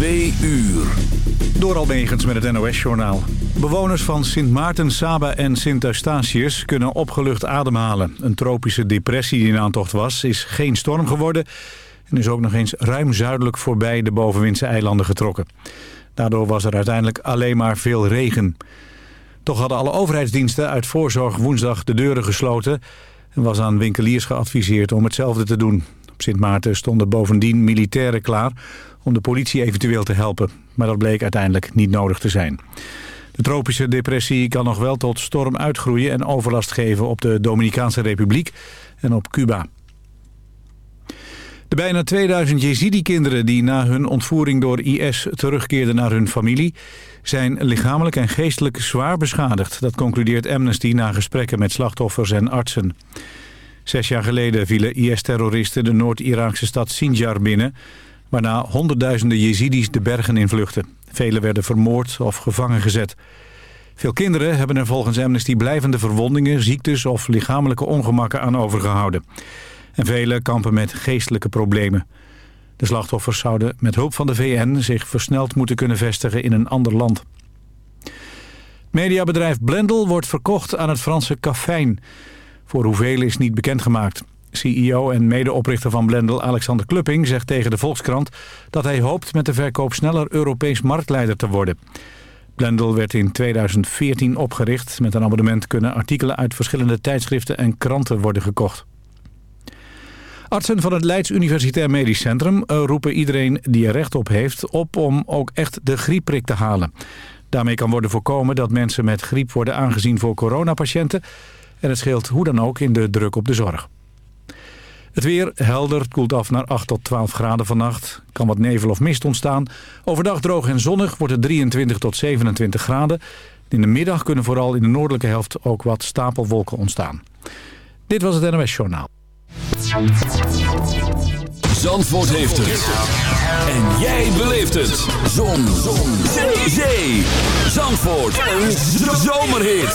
Twee uur. Door Almegens met het NOS-journaal. Bewoners van Sint Maarten, Saba en Sint Eustatius kunnen opgelucht ademhalen. Een tropische depressie die in aantocht was, is geen storm geworden... en is ook nog eens ruim zuidelijk voorbij de bovenwindse eilanden getrokken. Daardoor was er uiteindelijk alleen maar veel regen. Toch hadden alle overheidsdiensten uit voorzorg woensdag de deuren gesloten... en was aan winkeliers geadviseerd om hetzelfde te doen. Op Sint Maarten stonden bovendien militairen klaar om de politie eventueel te helpen. Maar dat bleek uiteindelijk niet nodig te zijn. De tropische depressie kan nog wel tot storm uitgroeien en overlast geven op de Dominicaanse Republiek en op Cuba. De bijna 2000 Jezidi-kinderen die na hun ontvoering door IS terugkeerden naar hun familie... zijn lichamelijk en geestelijk zwaar beschadigd. Dat concludeert Amnesty na gesprekken met slachtoffers en artsen. Zes jaar geleden vielen IS-terroristen de Noord-Iraakse stad Sinjar binnen... waarna honderdduizenden Jezidis de bergen invluchten. Velen werden vermoord of gevangen gezet. Veel kinderen hebben er volgens Amnesty blijvende verwondingen, ziektes of lichamelijke ongemakken aan overgehouden. En velen kampen met geestelijke problemen. De slachtoffers zouden met hulp van de VN zich versneld moeten kunnen vestigen in een ander land. Mediabedrijf Blendel wordt verkocht aan het Franse Cafijn. Voor hoeveel is niet bekendgemaakt. CEO en medeoprichter van Blendel Alexander Klupping zegt tegen de Volkskrant... dat hij hoopt met de verkoop sneller Europees marktleider te worden. Blendel werd in 2014 opgericht. Met een abonnement kunnen artikelen uit verschillende tijdschriften en kranten worden gekocht. Artsen van het Leids Universitair Medisch Centrum roepen iedereen die er recht op heeft... op om ook echt de griepprik te halen. Daarmee kan worden voorkomen dat mensen met griep worden aangezien voor coronapatiënten... en het scheelt hoe dan ook in de druk op de zorg. Het weer helder, koelt af naar 8 tot 12 graden vannacht. Kan wat nevel of mist ontstaan. Overdag droog en zonnig wordt het 23 tot 27 graden. In de middag kunnen vooral in de noordelijke helft ook wat stapelwolken ontstaan. Dit was het NOS Journaal. Zandvoort heeft het. En jij beleeft het. Zon. Zon. Zee. Zandvoort. Een zomerhit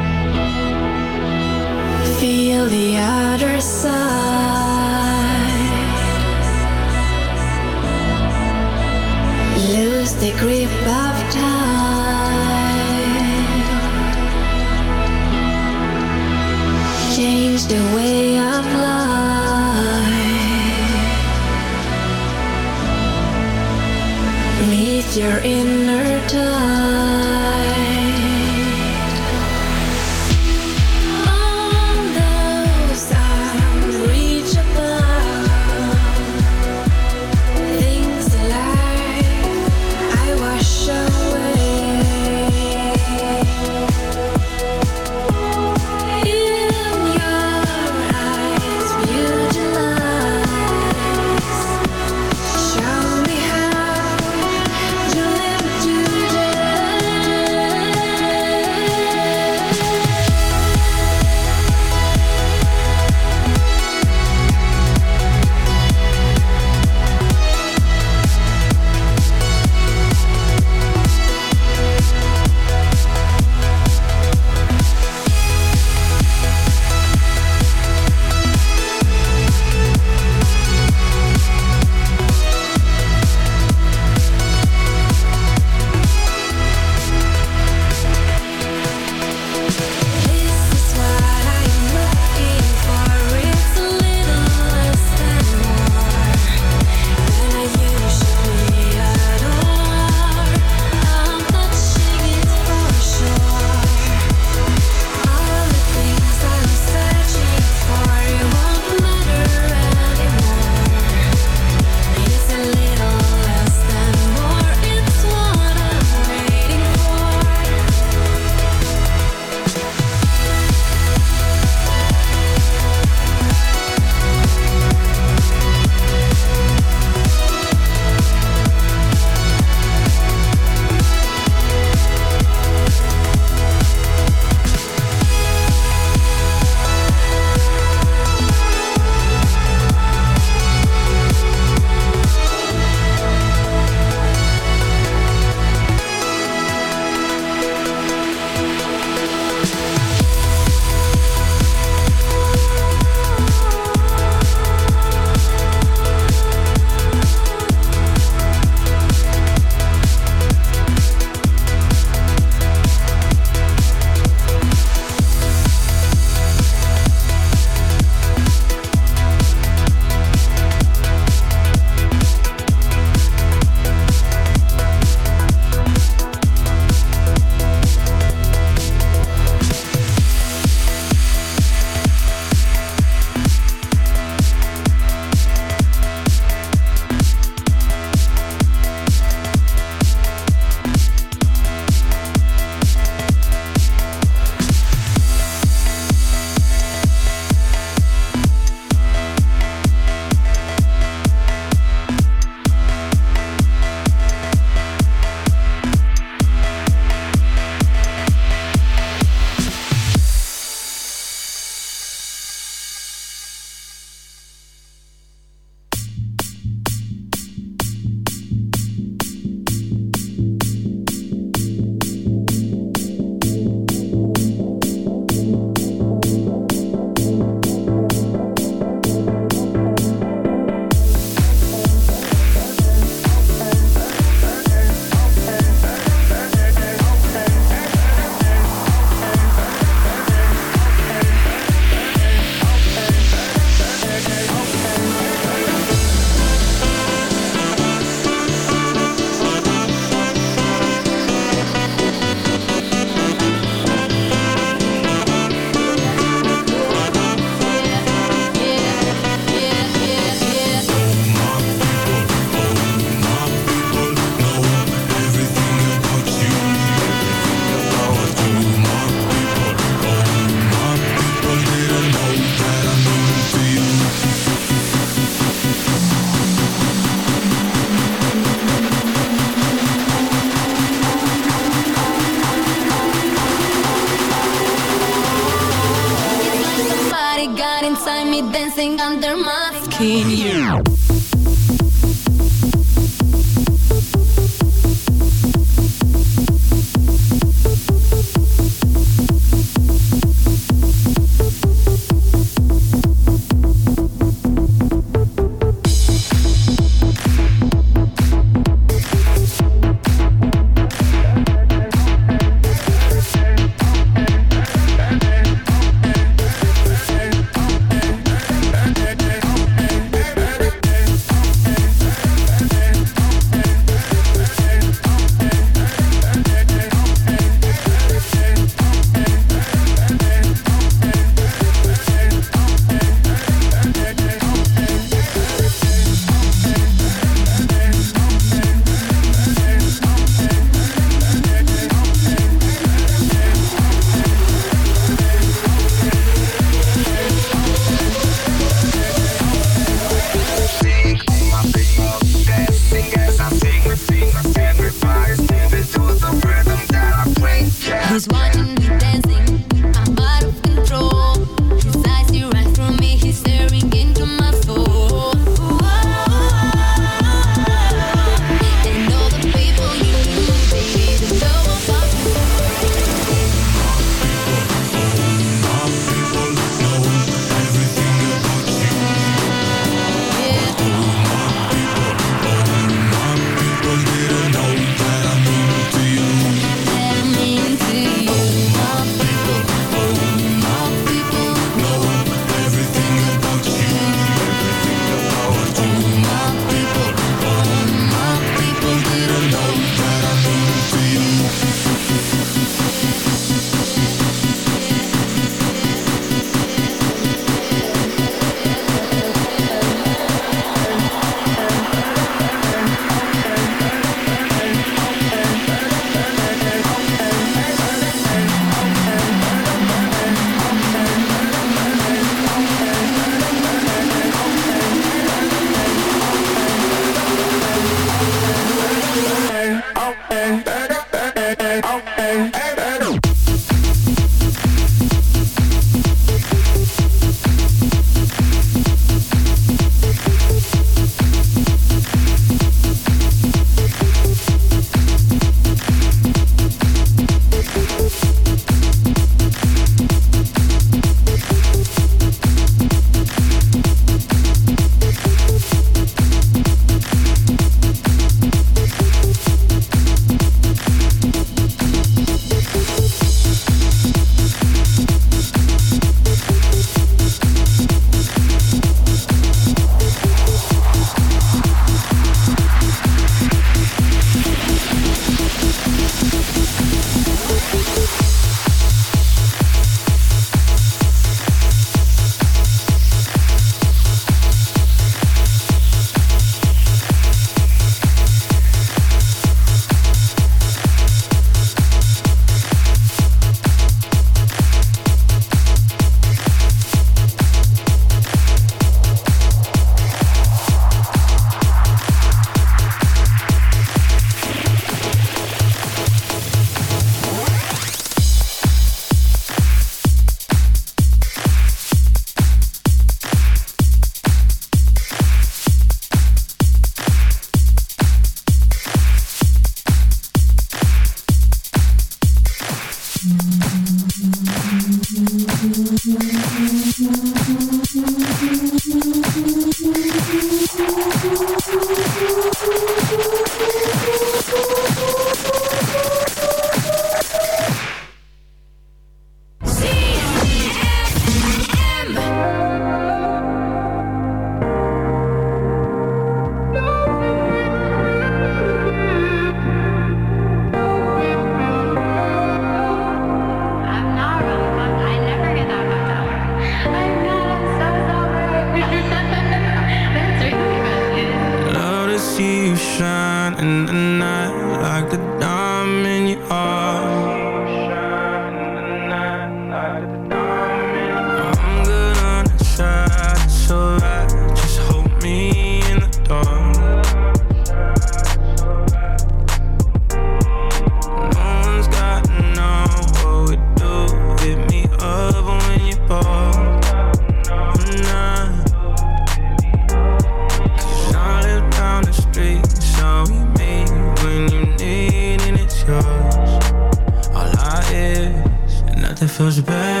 feels bad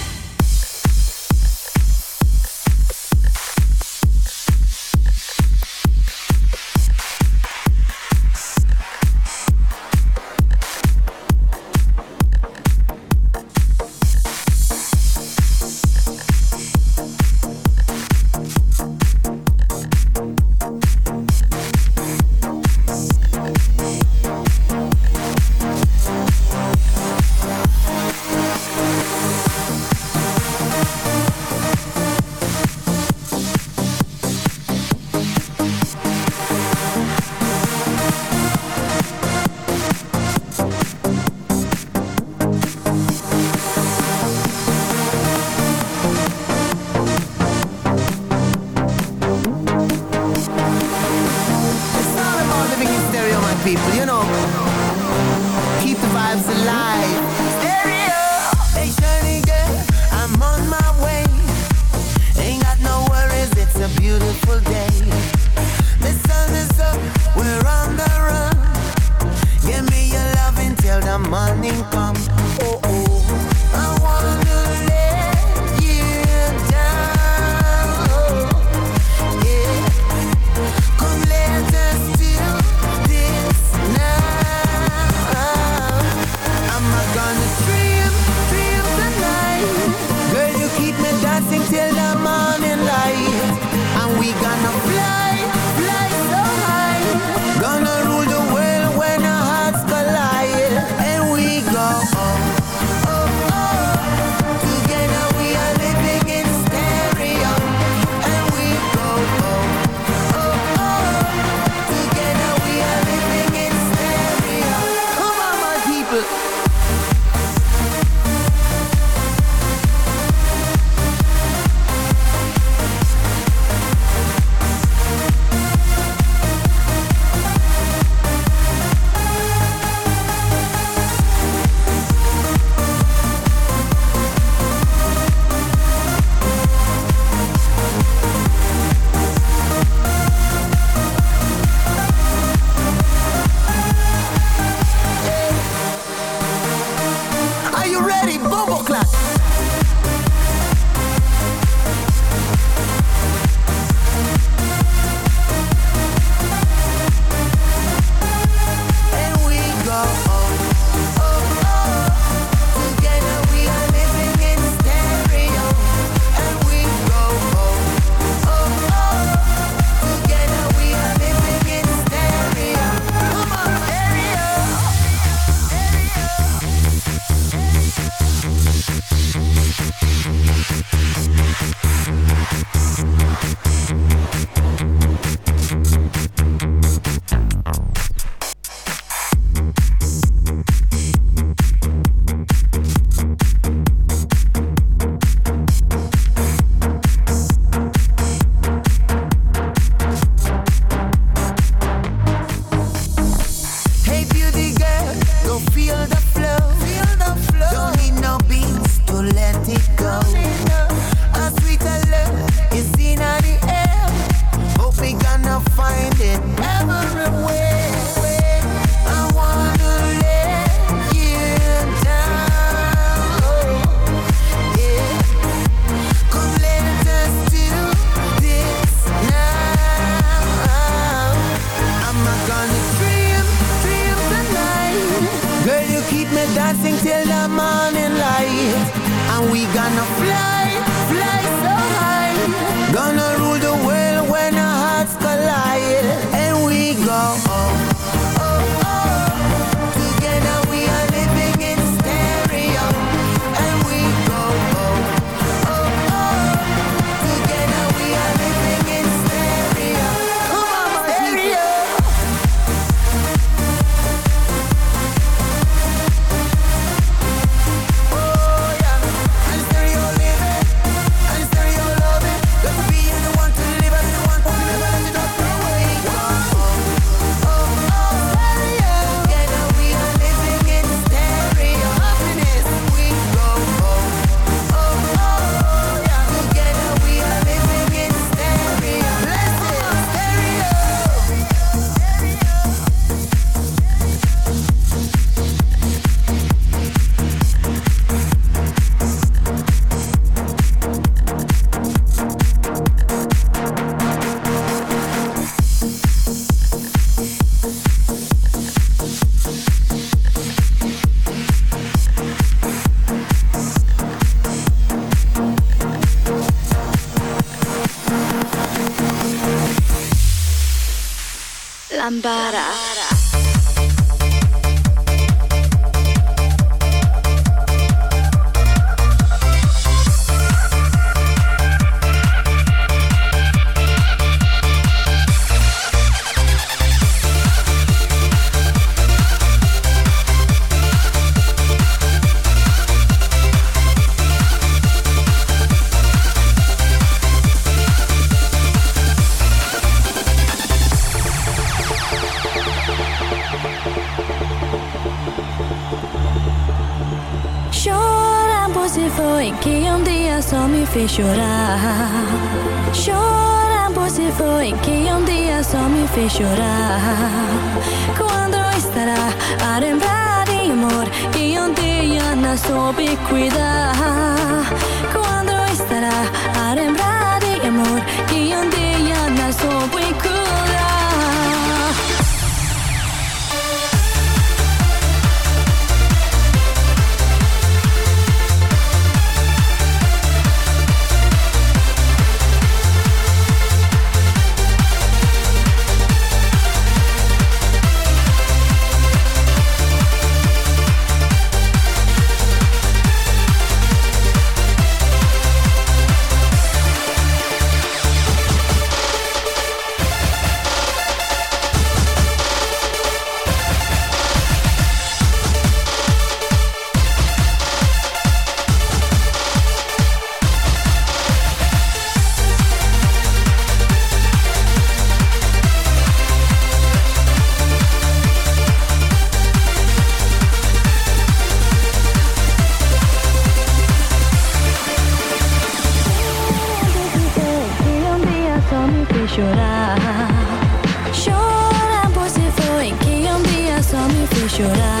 Só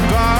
goodbye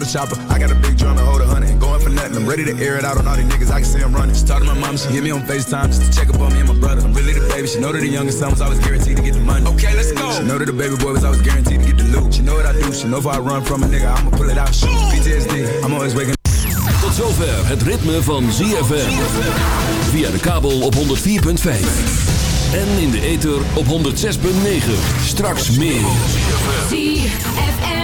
Bought a chopper. I got a big drum and hold a hundred. Going for nothing, I'm ready to air it out on all these niggas. I can see I'm running. She talked to my mom, she hit me on FaceTime just to check up on me and my brother. I'm really the baby, she know that the youngest son was always guaranteed to get the money. Okay, let's go. She know that the baby boy was always guaranteed to get the loot. She know what I do, she know if I run from a nigga, I'ma pull it out. Shoot. PTSD, I'm always waking Tot zover het ritme van ZFM. Via de kabel op 104.5. En in de ether op 106.9. Straks meer. ZFM.